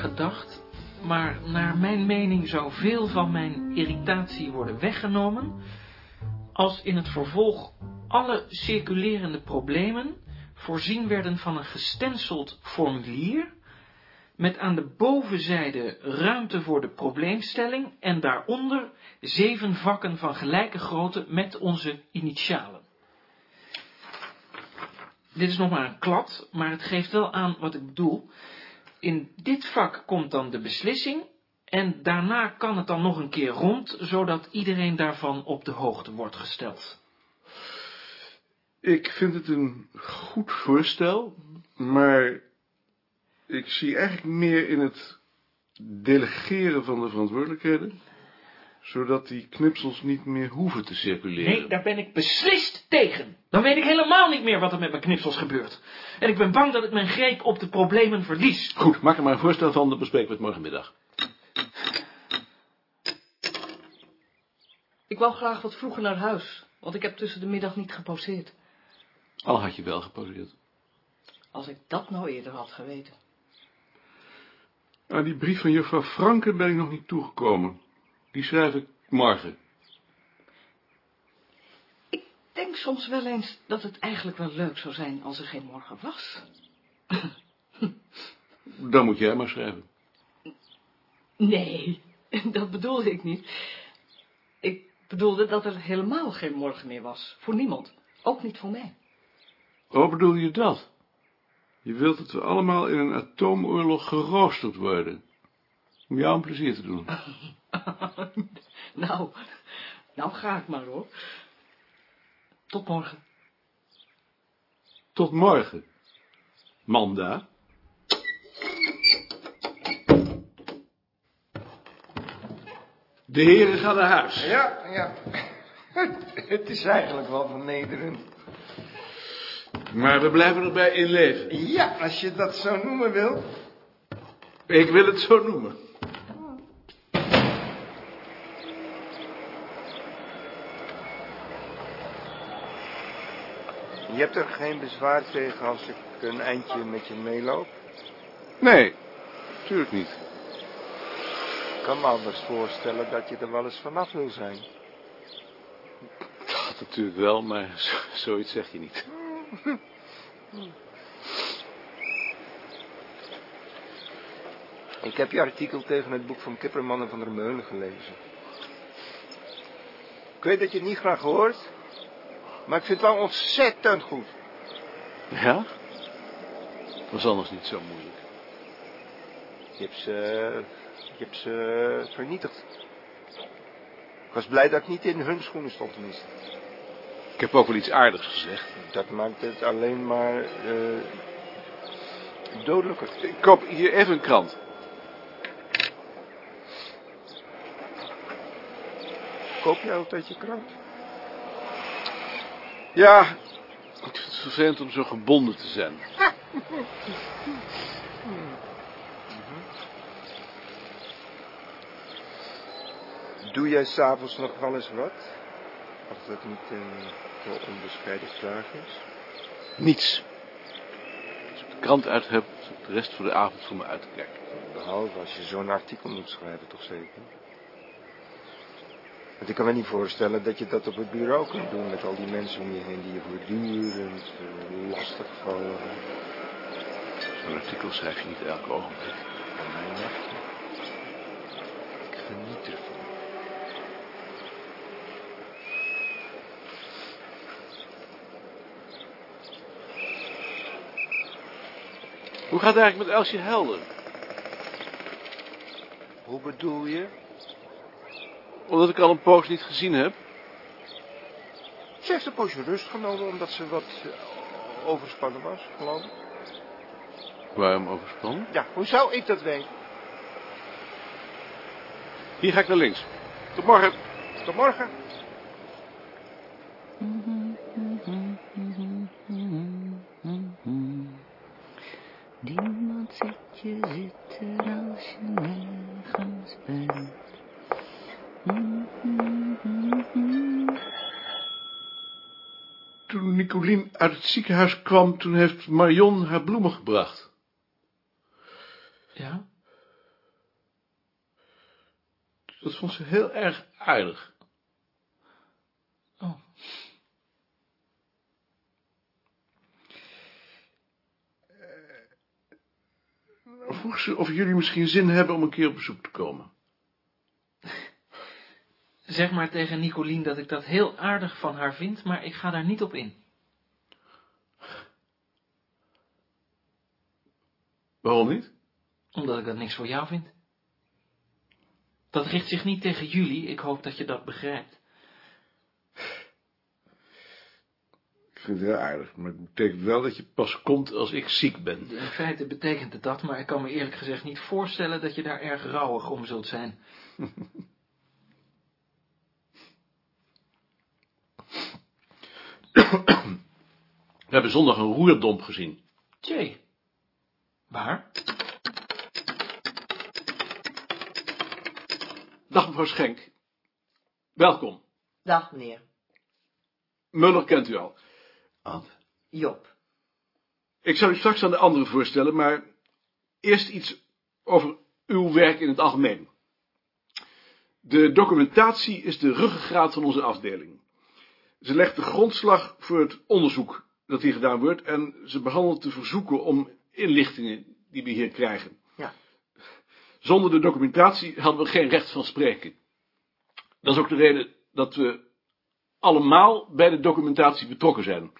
nagedacht, maar naar mijn mening zou veel van mijn irritatie worden weggenomen als in het vervolg alle circulerende problemen voorzien werden van een gestenseld formulier met aan de bovenzijde ruimte voor de probleemstelling en daaronder zeven vakken van gelijke grootte met onze initialen. Dit is nog maar een klad, maar het geeft wel aan wat ik bedoel. In dit vak komt dan de beslissing en daarna kan het dan nog een keer rond, zodat iedereen daarvan op de hoogte wordt gesteld. Ik vind het een goed voorstel, maar ik zie eigenlijk meer in het delegeren van de verantwoordelijkheden, zodat die knipsels niet meer hoeven te circuleren. Nee, daar ben ik beslist tegen. Dan weet ik helemaal niet meer wat er met mijn knipsels gebeurt. En ik ben bang dat ik mijn greep op de problemen verlies. Goed, maak er maar een voorstel van, dat bespreken we het morgenmiddag. Ik wou graag wat vroeger naar huis, want ik heb tussen de middag niet geposeerd. Al had je wel geposeerd. Als ik dat nou eerder had geweten. Aan die brief van juffrouw Franke ben ik nog niet toegekomen. Die schrijf ik morgen. Ik denk soms wel eens dat het eigenlijk wel leuk zou zijn als er geen morgen was. Dan moet jij maar schrijven. Nee, dat bedoelde ik niet. Ik bedoelde dat er helemaal geen morgen meer was. Voor niemand. Ook niet voor mij. Oh, bedoel je dat? Je wilt dat we allemaal in een atoomoorlog geroosterd worden. Om jou een plezier te doen. nou, nou ga ik maar hoor. Tot morgen. Tot morgen. Manda. De heren gaan naar huis. Ja, ja. Het is eigenlijk wel vernederend. Maar we blijven erbij in leven. Ja, als je dat zo noemen wil. Ik wil het zo noemen. Je hebt er geen bezwaar tegen als ik een eindje met je meeloop? Nee, natuurlijk niet. Ik kan me anders voorstellen dat je er wel eens vanaf wil zijn. Dat natuurlijk wel, maar zo, zoiets zeg je niet. Ik heb je artikel tegen het boek van Kipperman en van der Meulen gelezen. Ik weet dat je het niet graag hoort, maar ik vind het wel ontzettend goed. Ja? Was anders niet zo moeilijk. Je hebt ze, je hebt ze vernietigd. Ik was blij dat ik niet in hun schoenen stond tenminste. Ik heb ook wel iets aardigs gezegd. Dat maakt het alleen maar eh, dodelijker. Ik koop hier even een krant. Koop je altijd je krant? Ja, ik vind het vervelend om zo gebonden te zijn. Doe jij s'avonds nog wel eens wat? Als dat niet een heel onbescheiden vraag is. Niets. Als ik de krant uit heb, zit de rest voor de avond voor me uit te kijken. Behalve als je zo'n artikel moet schrijven, toch zeker? Want ik kan me niet voorstellen dat je dat op het bureau kunt doen met al die mensen om je heen die je voortdurend uh, lastig vallen. Zo'n artikel schrijf je niet elk ogenblik. Van mijn nachtje. Ik geniet ervan. Hoe gaat het eigenlijk met Elsje Helder? Hoe bedoel je? Omdat ik al een poos niet gezien heb. Ze heeft een poosje rust genomen omdat ze wat eh, overspannen was, geloof ik. Waarom overspannen? Ja, hoe zou ik dat weten? Hier ga ik naar links. Tot morgen. Tot morgen. Toen Nicolien uit het ziekenhuis kwam, toen heeft Marion haar bloemen gebracht. Ja? Dat vond ze heel erg aardig. Oh. Dan vroeg ze of jullie misschien zin hebben om een keer op bezoek te komen. Zeg maar tegen Nicolien dat ik dat heel aardig van haar vind, maar ik ga daar niet op in. Waarom niet? Omdat ik dat niks voor jou vind. Dat richt zich niet tegen jullie, ik hoop dat je dat begrijpt. Ik vind het heel aardig, maar het betekent wel dat je pas komt als ik ziek ben. In feite betekent het dat, maar ik kan me eerlijk gezegd niet voorstellen dat je daar erg rouwig om zult zijn. We hebben zondag een roerdomp gezien. Tjee. Waar? Dag mevrouw Schenk. Welkom. Dag, meneer. Muller kent u al. Ad, Job. Ik zal u straks aan de anderen voorstellen, maar eerst iets over uw werk in het algemeen. De documentatie is de ruggengraat van onze afdeling. Ze legt de grondslag voor het onderzoek dat hier gedaan wordt en ze behandelt de verzoeken om inlichtingen die we hier krijgen. Ja. Zonder de documentatie hadden we geen recht van spreken. Dat is ook de reden dat we allemaal bij de documentatie betrokken zijn.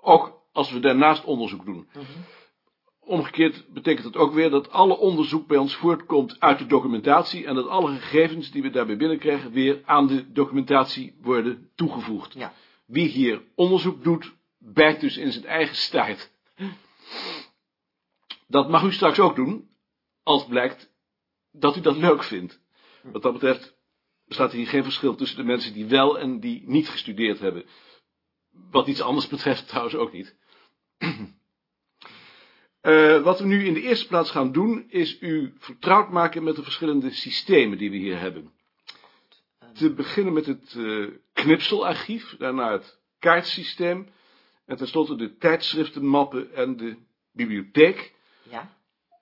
Ook als we daarnaast onderzoek doen. Omgekeerd betekent dat ook weer dat alle onderzoek bij ons voortkomt uit de documentatie en dat alle gegevens die we daarbij binnenkrijgen weer aan de documentatie worden toegevoegd. Ja. Wie hier onderzoek doet, bijt dus in zijn eigen staart. Dat mag u straks ook doen, als blijkt dat u dat leuk vindt. Wat dat betreft bestaat hier geen verschil tussen de mensen die wel en die niet gestudeerd hebben. Wat iets anders betreft trouwens ook niet. Eh, wat we nu in de eerste plaats gaan doen, is u vertrouwd maken met de verschillende systemen die we hier hebben. Te beginnen met het eh, knipselarchief, daarna het kaartsysteem, en tenslotte de tijdschriftenmappen en de bibliotheek, Ja?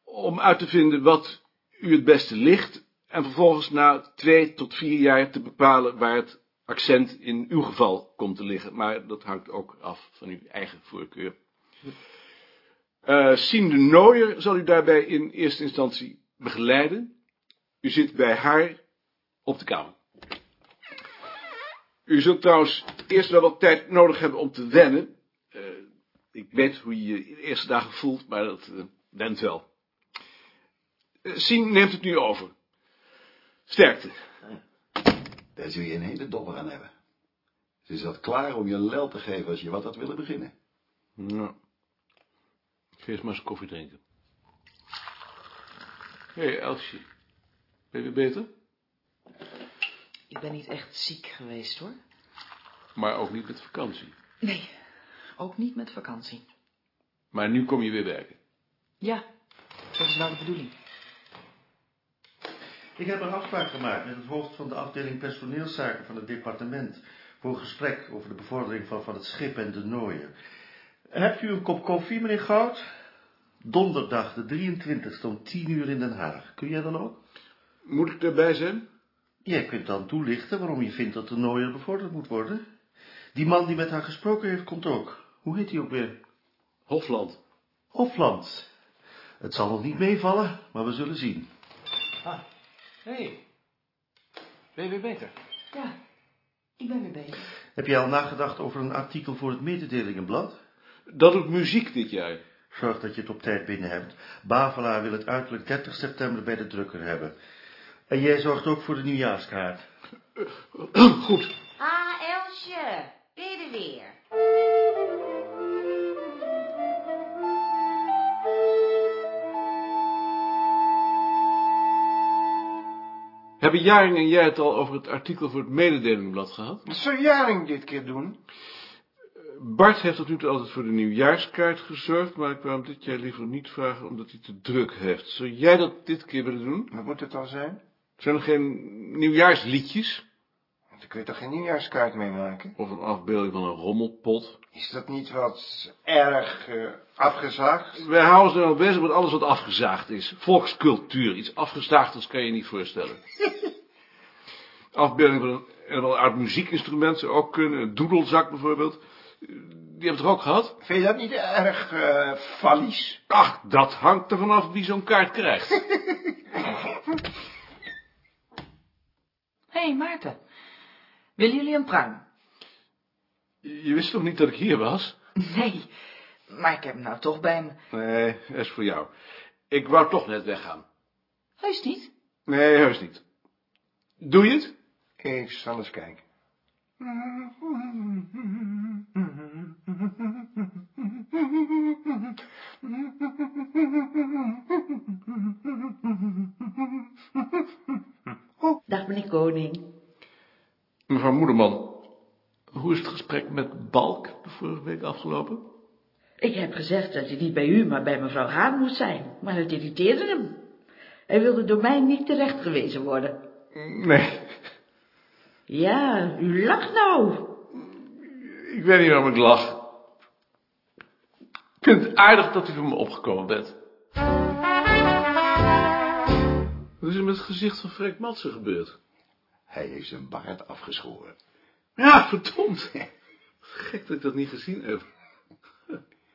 om uit te vinden wat u het beste ligt, en vervolgens na twee tot vier jaar te bepalen waar het accent in uw geval komt te liggen. Maar dat hangt ook af van uw eigen voorkeur. Eh Sien de Nooier zal u daarbij in eerste instantie begeleiden. U zit bij haar op de kamer. U zult trouwens eerst wel wat tijd nodig hebben om te wennen. Eh, ik weet hoe je je de eerste dagen voelt, maar dat eh, went wel. Sien neemt het nu over. Sterkte. daar zul je een hele dobber aan hebben. Ze zat klaar om je lel te geven als je wat had willen beginnen. Nou, ik ga eerst maar eens koffie drinken. Hé, hey, Elsje. Ben je weer beter? Ik ben niet echt ziek geweest, hoor. Maar ook niet met vakantie. Nee, ook niet met vakantie. Maar nu kom je weer werken. Ja, dat is wel de bedoeling. Ik heb een afspraak gemaakt met het hoofd van de afdeling personeelszaken van het departement voor een gesprek over de bevordering van, van het schip en de nooien. Hebt u een kop koffie, meneer Goud? Donderdag, de 23e, om 10 uur in Den Haag. Kun jij dan ook? Moet ik erbij zijn? Jij kunt dan toelichten waarom je vindt dat de nooier bevorderd moet worden. Die man die met haar gesproken heeft, komt ook. Hoe heet hij ook weer? Hofland. Hofland. Het zal nog niet meevallen, maar we zullen zien. Hé, hey. ben je weer beter? Ja, ik ben weer bezig. Heb jij al nagedacht over een artikel voor het mededelingenblad? Dat doet muziek dit jaar. Zorg dat je het op tijd binnen hebt. Bavelaar wil het uiterlijk 30 september bij de drukker hebben. En jij zorgt ook voor de nieuwjaarskaart. Goed. Ah, Elsje, ben je er weer? Hebben Jaring en jij het al over het artikel voor het mededelingblad gehad? Wat zou Jaring dit keer doen? Bart heeft tot nu toe altijd voor de nieuwjaarskaart gezorgd, maar ik wou hem dit jaar liever niet vragen omdat hij te druk heeft. Zou jij dat dit keer willen doen? Wat moet het dan zijn? Zijn er geen nieuwjaarsliedjes? De kun je toch geen nieuwjaarskaart mee maken? Of een afbeelding van een rommelpot. Is dat niet wat erg eh, afgezaagd? Wij houden ons nou bezig met alles wat afgezaagd is. Volkscultuur, iets afgezaagders kan je niet voorstellen. Afbeelding van een, een wel oud muziekinstrument zou ook kunnen. Een doedelzak bijvoorbeeld. Die hebben we toch ook gehad? Vind je dat niet erg eh fallies? Ach, dat hangt er vanaf wie zo'n kaart krijgt. Hé, hey, Maarten. Willen jullie een pruim? Je wist toch niet dat ik hier was? Nee, maar ik heb hem nou toch bij me. Nee, dat is voor jou. Ik wou toch net weggaan. Heus niet? Nee, heus niet. Doe je het? Ik zal eens kijken. Dag meneer Koning. Mevrouw Moederman, hoe is het gesprek met Balk de vorige week afgelopen? Ik heb gezegd dat hij niet bij u, maar bij mevrouw Haan moest zijn. Maar het irriteerde hem. Hij wilde door mij niet terecht gewezen worden. Nee, Ja, u lacht nou. ik weet niet waarom ik lach. Ik vind het aardig dat u voor me opgekomen bent. Wat is er met het gezicht van Frank Matsen gebeurd? Hij heeft zijn baard afgeschoren. Ja, verdomd. Gek dat ik dat niet gezien heb.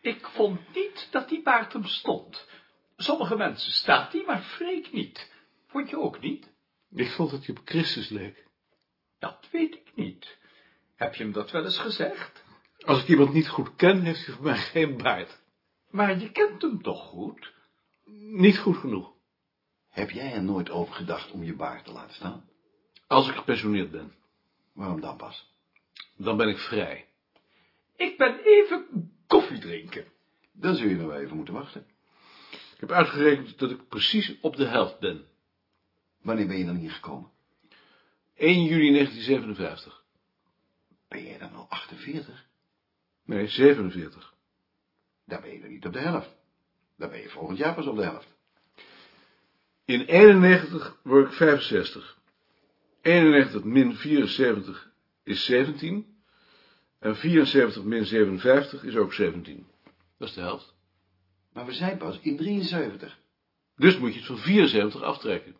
Ik vond niet dat die baard hem stond. Sommige mensen staat die, maar Freek niet. Vond je ook niet? Ik vond dat je op Christus leek. Dat weet ik niet. Heb je hem dat wel eens gezegd? Als ik iemand niet goed ken, heeft hij voor mij geen baard. Maar je kent hem toch goed? Niet goed genoeg. Heb jij er nooit over gedacht om je baard te laten staan? Als ik gepensioneerd ben, Waarom dan pas? dan ben ik vrij. Ik ben even koffie drinken. Dan zul je nog even moeten wachten. Ik heb uitgerekend dat ik precies op de helft ben. Wanneer ben je dan hier gekomen? 1 juli 1957. Ben jij dan al 48? Nee, 47. Dan ben je nog niet op de helft. Dan ben je volgend jaar pas op de helft. In 91 word ik 65. 91 min 74 is 17. En 74 min 57 is ook 17. Dat is de helft. Maar we zijn pas in 73. Dus moet je het van 74 aftrekken.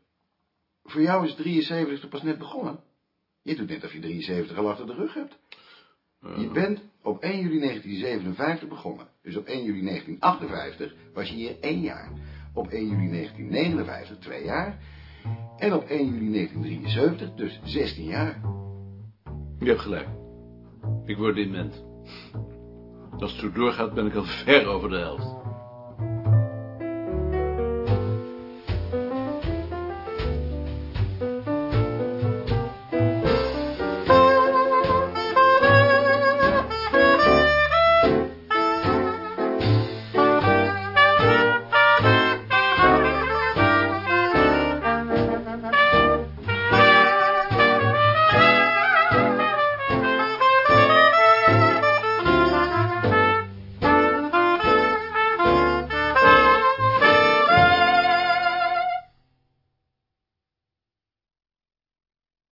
Voor jou is 73 toch pas net begonnen? Je doet net of je 73 al achter de rug hebt. Je bent op 1 juli 1957 begonnen. Dus op 1 juli 1958 was je hier één jaar. Op 1 juli 1959 twee jaar. En op 1 juli 1973 dus 16 jaar. Je hebt gelijk. Ik word dement. Als het zo doorgaat ben ik al ver over de helft.